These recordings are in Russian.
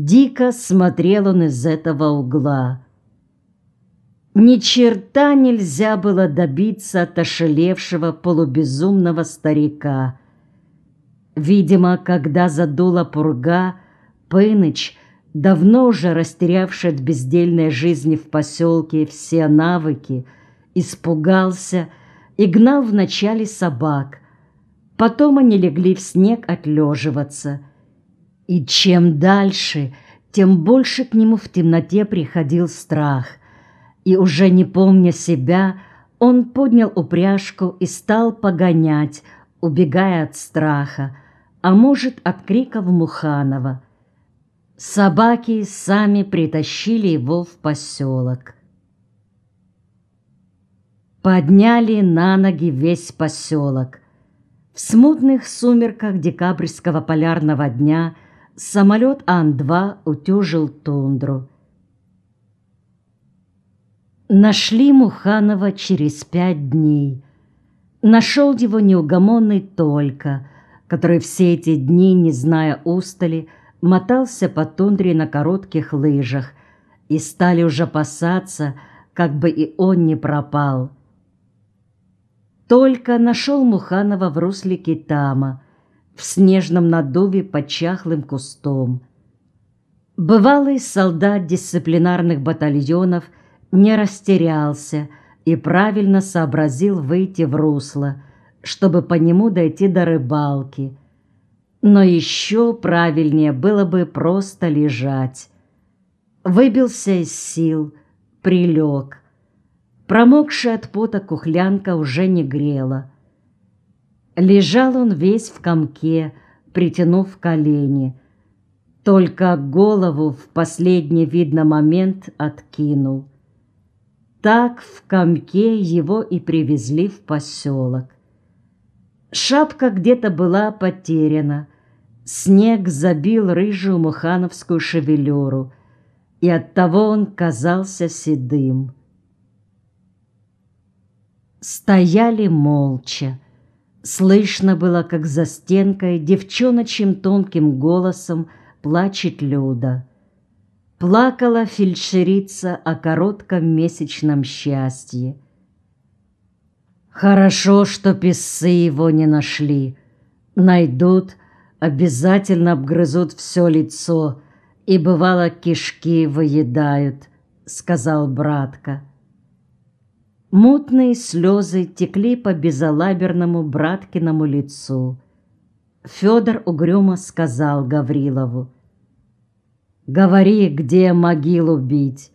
Дико смотрел он из этого угла. Ни черта нельзя было добиться от ошелевшего полубезумного старика. Видимо, когда задула пурга, Пыныч, давно уже растерявший от бездельной жизни в поселке все навыки, испугался и гнал вначале собак. Потом они легли в снег отлеживаться. И чем дальше, тем больше к нему в темноте приходил страх. И уже не помня себя, он поднял упряжку и стал погонять, убегая от страха, а может, от криков Муханова. Собаки сами притащили его в поселок. Подняли на ноги весь поселок. В смутных сумерках декабрьского полярного дня самолет Ан-2 утюжил тундру. Нашли Муханова через пять дней. Нашел его неугомонный только, который все эти дни, не зная устали, мотался по тундре на коротких лыжах, и стали уже опасаться, как бы и он не пропал. Только нашел Муханова в русле Китама, в снежном надуве под чахлым кустом. Бывалый солдат дисциплинарных батальонов не растерялся и правильно сообразил выйти в русло, чтобы по нему дойти до рыбалки. Но еще правильнее было бы просто лежать. Выбился из сил, прилег — Промокшая от пота кухлянка уже не грела. Лежал он весь в комке, притянув колени. Только голову в последний, видно, момент откинул. Так в комке его и привезли в поселок. Шапка где-то была потеряна. Снег забил рыжую мухановскую шевелюру, и оттого он казался седым. Стояли молча. Слышно было, как за стенкой девчоночьим тонким голосом плачет Люда. Плакала фельдшерица о коротком месячном счастье. Хорошо, что писцы его не нашли. Найдут, обязательно обгрызут все лицо и, бывало, кишки выедают, сказал братка. Мутные слезы текли по безалаберному браткиному лицу. Федор угрюмо сказал Гаврилову. «Говори, где могилу бить.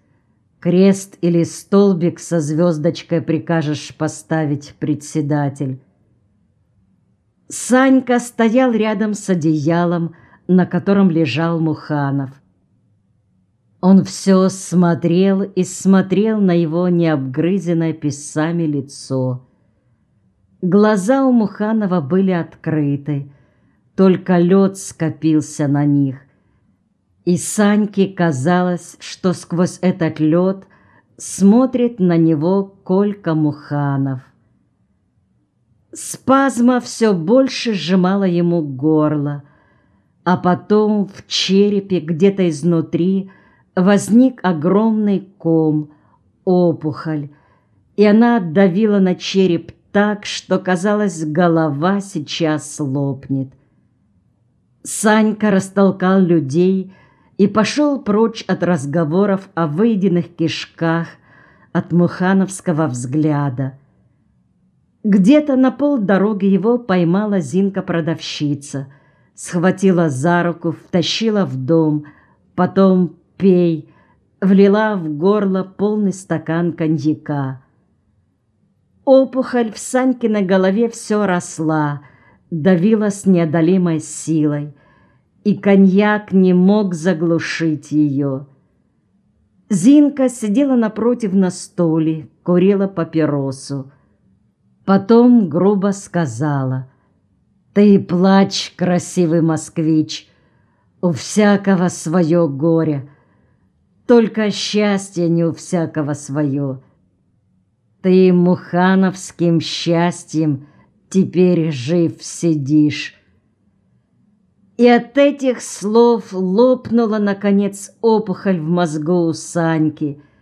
Крест или столбик со звездочкой прикажешь поставить, председатель». Санька стоял рядом с одеялом, на котором лежал Муханов. Он все смотрел и смотрел на его необгрызенное писами лицо. Глаза у Муханова были открыты, только лед скопился на них. И Саньке казалось, что сквозь этот лед смотрит на него Колька Муханов. Спазма все больше сжимала ему горло, а потом в черепе где-то изнутри – возник огромный ком, опухоль, и она отдавила на череп так, что, казалось, голова сейчас лопнет. Санька растолкал людей и пошел прочь от разговоров о выеденных кишках, от мухановского взгляда. Где-то на полдороги его поймала Зинка-продавщица, схватила за руку, втащила в дом, потом пей!» Влила в горло полный стакан коньяка. Опухоль в Санькиной голове все росла, давила с неодолимой силой, и коньяк не мог заглушить ее. Зинка сидела напротив на стуле, курила папиросу. Потом грубо сказала, «Ты плачь, красивый москвич, у всякого свое горе, только счастье не у всякого свое. Ты мухановским счастьем теперь жив сидишь. И от этих слов лопнула, наконец, опухоль в мозгу у Саньки –